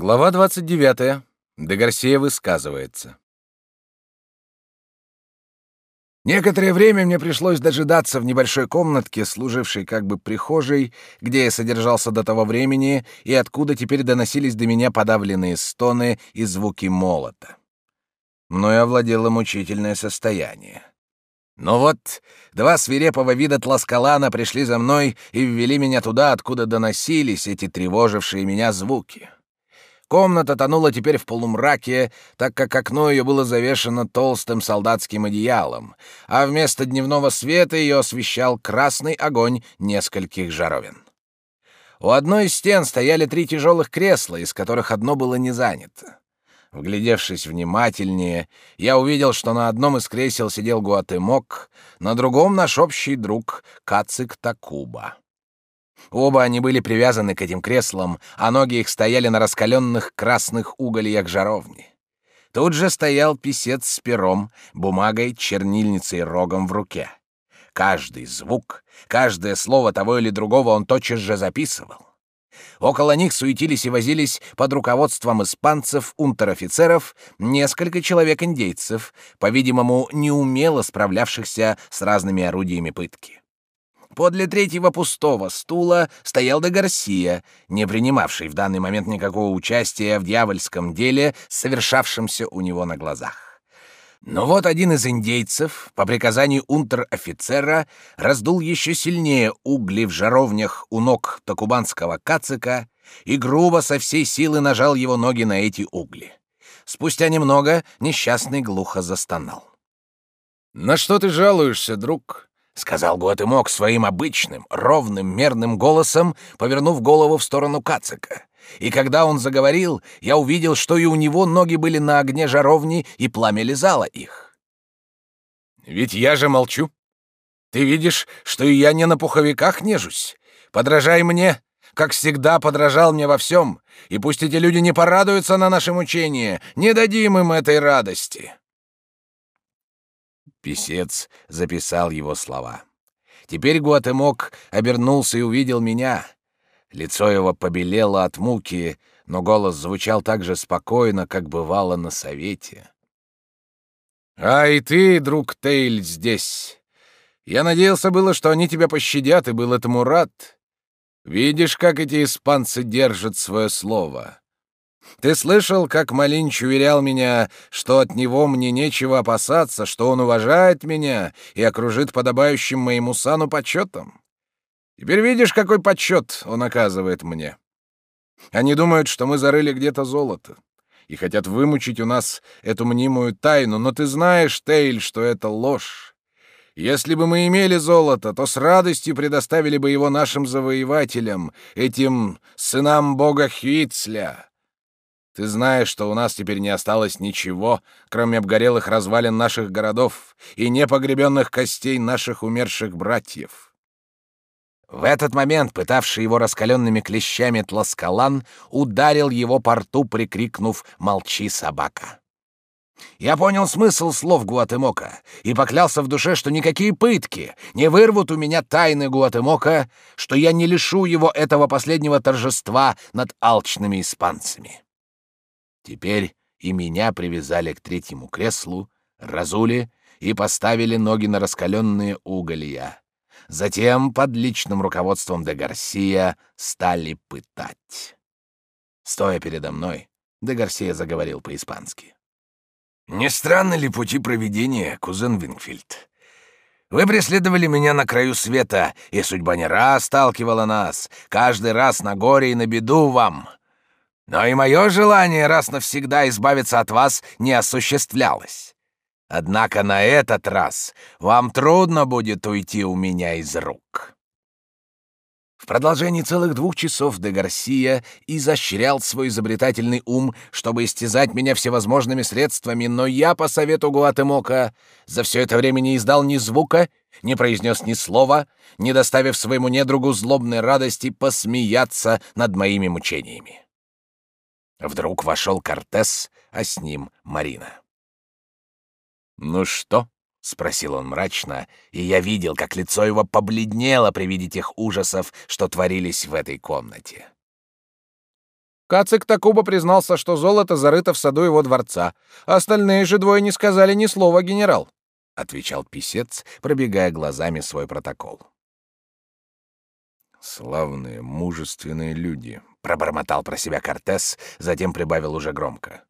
Глава 29. Де Гарсия высказывается. Некоторое время мне пришлось дожидаться в небольшой комнатке, служившей как бы прихожей, где я содержался до того времени и откуда теперь доносились до меня подавленные стоны и звуки молота. Мною овладело мучительное состояние. Но вот два свирепого вида тласкалана пришли за мной и ввели меня туда, откуда доносились эти тревожившие меня звуки. Комната тонула теперь в полумраке, так как окно ее было завешено толстым солдатским одеялом, а вместо дневного света ее освещал красный огонь нескольких жаровин. У одной из стен стояли три тяжелых кресла, из которых одно было не занято. Вглядевшись внимательнее, я увидел, что на одном из кресел сидел Гуатемок, на другом — наш общий друг Кацик Такуба. Оба они были привязаны к этим креслам, а ноги их стояли на раскаленных красных угольях жаровни. Тут же стоял писец с пером, бумагой, чернильницей и рогом в руке. Каждый звук, каждое слово того или другого он тотчас же записывал. Около них суетились и возились под руководством испанцев, унтер-офицеров, несколько человек-индейцев, по-видимому, неумело справлявшихся с разными орудиями пытки. Подле третьего пустого стула стоял де Гарсия, не принимавший в данный момент никакого участия в дьявольском деле, совершавшемся у него на глазах. Но вот один из индейцев, по приказанию унтер-офицера, раздул еще сильнее угли в жаровнях у ног такубанского кацика и грубо со всей силы нажал его ноги на эти угли. Спустя немного несчастный глухо застонал. «На что ты жалуешься, друг?» — сказал Гуатемок своим обычным, ровным, мерным голосом, повернув голову в сторону Кацика. И когда он заговорил, я увидел, что и у него ноги были на огне жаровни, и пламя лизало их. «Ведь я же молчу. Ты видишь, что и я не на пуховиках нежусь. Подражай мне, как всегда подражал мне во всем, и пусть эти люди не порадуются на наше мучение, не дадим им этой радости». Писец записал его слова. Теперь Гуатемок обернулся и увидел меня. Лицо его побелело от муки, но голос звучал так же спокойно, как бывало на совете. «А и ты, друг Тейль, здесь. Я надеялся было, что они тебя пощадят, и был этому рад. Видишь, как эти испанцы держат свое слово. Ты слышал, как Малинч уверял меня, что от него мне нечего опасаться, что он уважает меня и окружит подобающим моему сану почетом? Теперь видишь, какой почет он оказывает мне. Они думают, что мы зарыли где-то золото и хотят вымучить у нас эту мнимую тайну, но ты знаешь, Тейль, что это ложь. Если бы мы имели золото, то с радостью предоставили бы его нашим завоевателям, этим сынам бога Хвицля. Ты знаешь, что у нас теперь не осталось ничего, кроме обгорелых развалин наших городов и непогребенных костей наших умерших братьев». В этот момент, пытавший его раскаленными клещами Тласкалан, ударил его по рту, прикрикнув «Молчи, собака!». Я понял смысл слов Гуатемока и поклялся в душе, что никакие пытки не вырвут у меня тайны Гуатемока, что я не лишу его этого последнего торжества над алчными испанцами. Теперь и меня привязали к третьему креслу, разули и поставили ноги на раскаленные уголья. Затем под личным руководством де Гарсия стали пытать. Стоя передо мной, де Гарсия заговорил по-испански. «Не странны ли пути проведения, кузен Вингфильд? Вы преследовали меня на краю света, и судьба не раз сталкивала нас, каждый раз на горе и на беду вам. Но и мое желание раз навсегда избавиться от вас не осуществлялось. Однако на этот раз вам трудно будет уйти у меня из рук». В продолжении целых двух часов де Гарсия изощрял свой изобретательный ум, чтобы истязать меня всевозможными средствами, но я, по совету Гуатемока, за все это время не издал ни звука, не произнес ни слова, не доставив своему недругу злобной радости посмеяться над моими мучениями. Вдруг вошел Кортес, а с ним Марина. «Ну что?» — спросил он мрачно, и я видел, как лицо его побледнело при виде тех ужасов, что творились в этой комнате. Кацик Такуба признался, что золото зарыто в саду его дворца, а остальные же двое не сказали ни слова, генерал», — отвечал писец, пробегая глазами свой протокол. «Славные, мужественные люди», — пробормотал про себя Кортес, затем прибавил уже громко.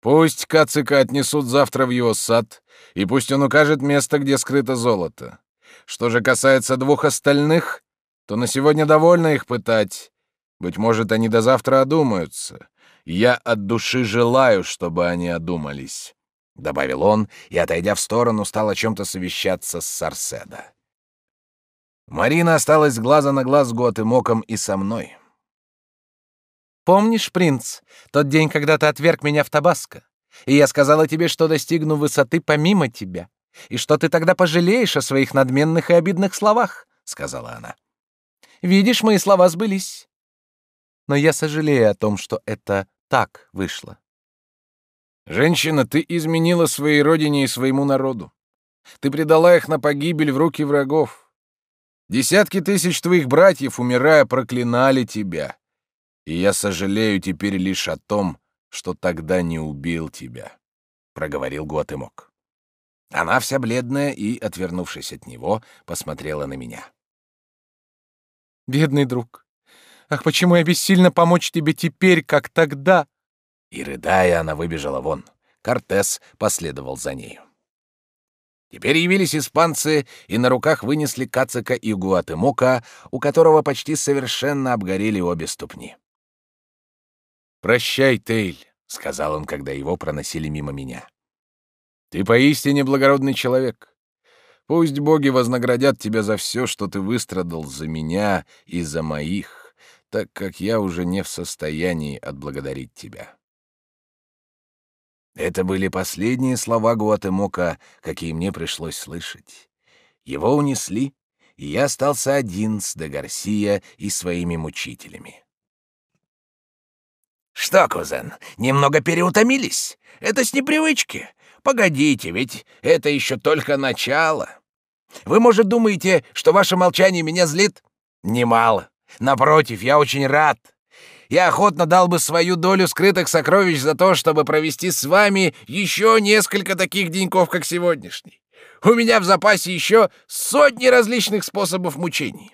«Пусть Кацика отнесут завтра в его сад, и пусть он укажет место, где скрыто золото. Что же касается двух остальных, то на сегодня довольно их пытать. Быть может, они до завтра одумаются. Я от души желаю, чтобы они одумались», — добавил он и, отойдя в сторону, стал о чем-то совещаться с Сарседа. Марина осталась глаза на глаз с Готэмоком и со мной. «Помнишь, принц, тот день, когда ты отверг меня в Табаско, и я сказала тебе, что достигну высоты помимо тебя, и что ты тогда пожалеешь о своих надменных и обидных словах?» — сказала она. «Видишь, мои слова сбылись. Но я сожалею о том, что это так вышло». «Женщина, ты изменила своей родине и своему народу. Ты предала их на погибель в руки врагов. Десятки тысяч твоих братьев, умирая, проклинали тебя. И я сожалею теперь лишь о том, что тогда не убил тебя», — проговорил Гуатемок. Она вся бледная и, отвернувшись от него, посмотрела на меня. «Бедный друг, ах, почему я бессильно помочь тебе теперь, как тогда?» И, рыдая, она выбежала вон. Кортес последовал за нею. Теперь явились испанцы и на руках вынесли Кацика и Гуатемока, у которого почти совершенно обгорели обе ступни. «Прощай, Тейль», — сказал он, когда его проносили мимо меня. «Ты поистине благородный человек. Пусть боги вознаградят тебя за все, что ты выстрадал за меня и за моих, так как я уже не в состоянии отблагодарить тебя». Это были последние слова Гуатемока, какие мне пришлось слышать. Его унесли, и я остался один с де Гарсия и своими мучителями. «Что, кузен, немного переутомились? Это с непривычки. Погодите, ведь это еще только начало. Вы, может, думаете, что ваше молчание меня злит? Немало. Напротив, я очень рад. Я охотно дал бы свою долю скрытых сокровищ за то, чтобы провести с вами еще несколько таких деньков, как сегодняшний. У меня в запасе еще сотни различных способов мучений.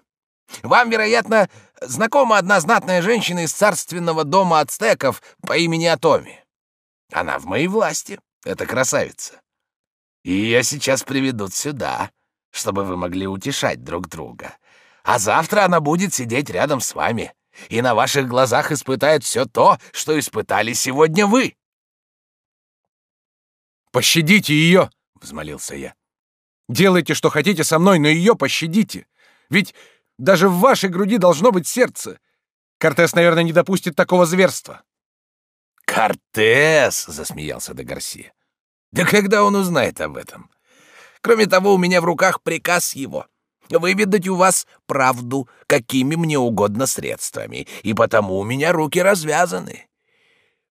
Вам, вероятно, знакома одна знатная женщина из царственного дома ацтеков по имени Атоми. Она в моей власти, эта красавица. И ее сейчас приведут сюда, чтобы вы могли утешать друг друга. А завтра она будет сидеть рядом с вами и на ваших глазах испытает все то, что испытали сегодня вы. «Пощадите ее!» — взмолился я. «Делайте, что хотите со мной, но ее пощадите. Ведь даже в вашей груди должно быть сердце. Кортес, наверное, не допустит такого зверства». «Кортес!» — засмеялся де Гарсия. «Да когда он узнает об этом? Кроме того, у меня в руках приказ его выведать у вас правду какими мне угодно средствами, и потому у меня руки развязаны.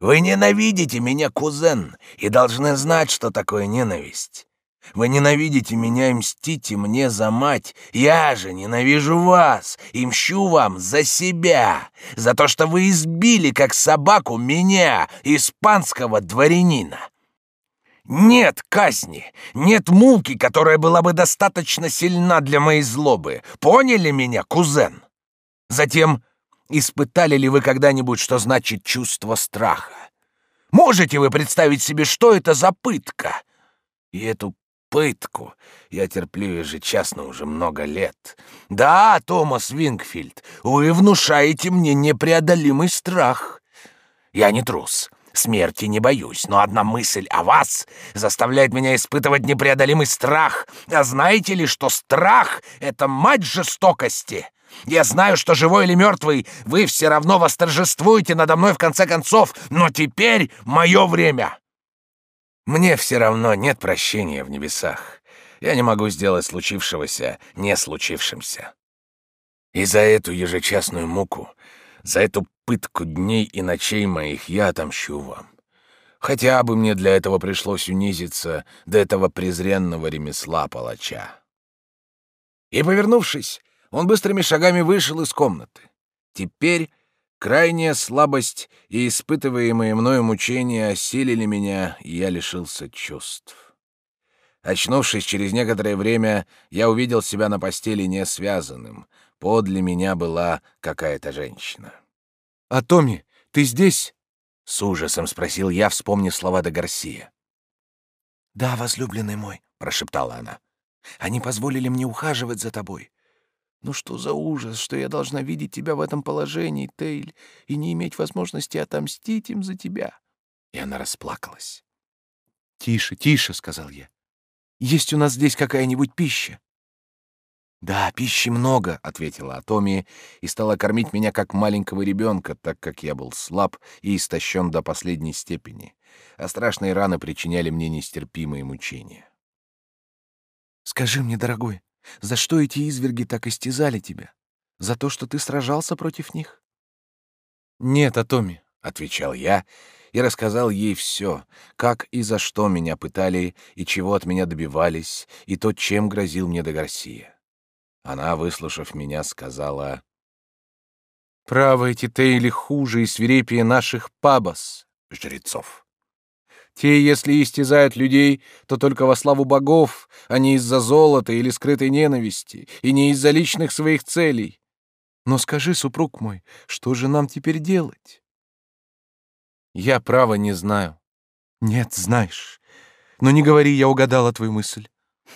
Вы ненавидите меня, кузен, и должны знать, что такое ненависть. Вы ненавидите меня и мстите мне за мать. Я же ненавижу вас и мщу вам за себя, за то, что вы избили, как собаку, меня, испанского дворянина. Нет казни, нет муки, которая была бы достаточно сильна для моей злобы. Поняли меня, кузен? Затем, испытали ли вы когда-нибудь, что значит чувство страха? Можете вы представить себе, что это за пытка? И эту пытку я терплю ежечасно уже много лет. Да, Томас Вингфильд, вы внушаете мне непреодолимый страх. Я не трус. Смерти не боюсь, но одна мысль о вас заставляет меня испытывать непреодолимый страх. А знаете ли, что страх — это мать жестокости? Я знаю, что живой или мертвый, вы все равно восторжествуете надо мной в конце концов, но теперь мое время. Мне все равно нет прощения в небесах. Я не могу сделать случившегося не случившимся. И за эту ежечасную муку, за эту пытку дней и ночей моих я отомщу вам. Хотя бы мне для этого пришлось унизиться до этого презренного ремесла палача. И, повернувшись, он быстрыми шагами вышел из комнаты. Теперь Крайняя слабость и испытываемые мною мучения осилили меня, и я лишился чувств. Очнувшись через некоторое время, я увидел себя на постели не связанным. Подле меня была какая-то женщина. «А Томми, ты здесь?» — с ужасом спросил я, вспомнив слова де Гарсия. «Да, возлюбленный мой», — прошептала она. «Они позволили мне ухаживать за тобой. Ну что за ужас, что я должна видеть тебя в этом положении, Тейль, и не иметь возможности отомстить им за тебя?» И она расплакалась. «Тише, тише», — сказал я. «Есть у нас здесь какая-нибудь пища?» «Да, пищи много», — ответила Атоми и стала кормить меня как маленького ребенка, так как я был слаб и истощен до последней степени, а страшные раны причиняли мне нестерпимые мучения. «Скажи мне, дорогой, за что эти изверги так истязали тебя? За то, что ты сражался против них? Нет, Атоми, отвечал я и рассказал ей все, как и за что меня пытали и чего от меня добивались, и то, чем грозил мне до Гарсия. Она, выслушав меня, сказала: "Право эти Тейли хуже и свирепее наших пабас, жрецов. Те, если истязают людей, то только во славу богов, а не из-за золота или скрытой ненависти, и не из-за личных своих целей. Но скажи, супруг мой, что же нам теперь делать? Я право не знаю. Нет, знаешь. Но не говори, я угадала твою мысль.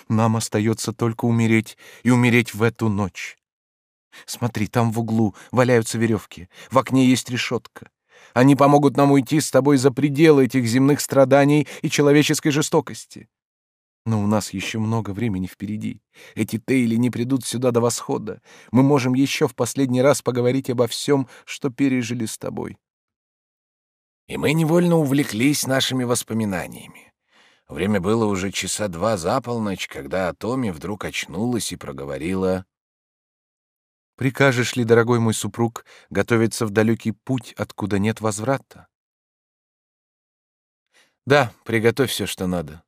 Нам остается только умереть, и умереть в эту ночь. Смотри, там в углу валяются веревки, в окне есть решетка. Они помогут нам уйти с тобой за пределы этих земных страданий и человеческой жестокости. Но у нас еще много времени впереди. Эти Тейли не придут сюда до восхода. Мы можем еще в последний раз поговорить обо всем, что пережили с тобой. И мы невольно увлеклись нашими воспоминаниями. Время было уже часа два за полночь, когда Атоми вдруг очнулась и проговорила Прикажешь ли, дорогой мой супруг, готовиться в далекий путь, откуда нет возврата? Да, приготовь все, что надо.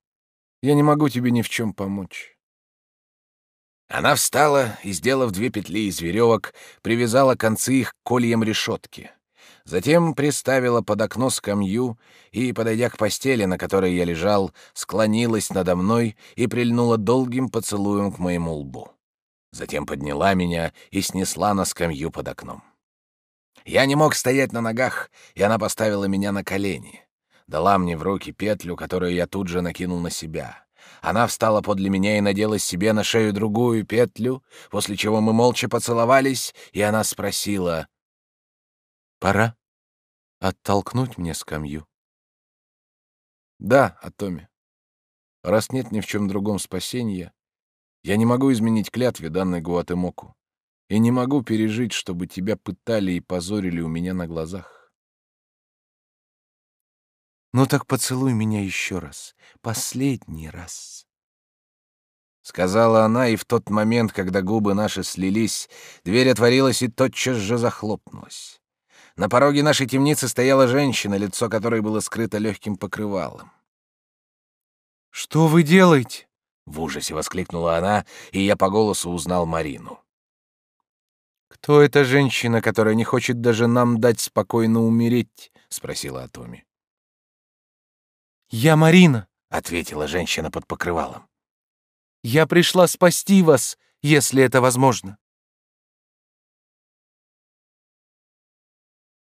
Я не могу тебе ни в чем помочь. Она встала и, сделав две петли из веревок, привязала концы их к кольям решетки. Затем приставила под окно скамью и, подойдя к постели, на которой я лежал, склонилась надо мной и прильнула долгим поцелуем к моему лбу затем подняла меня и снесла на скамью под окном. Я не мог стоять на ногах, и она поставила меня на колени. Дала мне в руки петлю, которую я тут же накинул на себя. Она встала подле меня и надела себе на шею другую петлю, после чего мы молча поцеловались, и она спросила. «Пора оттолкнуть мне скамью?» «Да, Атоми. Раз нет ни в чем другом спасения, я не могу изменить клятве, данной Гуатемоку, и не могу пережить, чтобы тебя пытали и позорили у меня на глазах. Ну так поцелуй меня еще раз, последний раз. Сказала она, и в тот момент, когда губы наши слились, дверь отворилась и тотчас же захлопнулась. На пороге нашей темницы стояла женщина, лицо которой было скрыто легким покрывалом. «Что вы делаете?» В ужасе воскликнула она, и я по голосу узнал Марину. «Кто эта женщина, которая не хочет даже нам дать спокойно умереть?» — спросила Атоми. «Я Марина», — ответила женщина под покрывалом. «Я пришла спасти вас, если это возможно».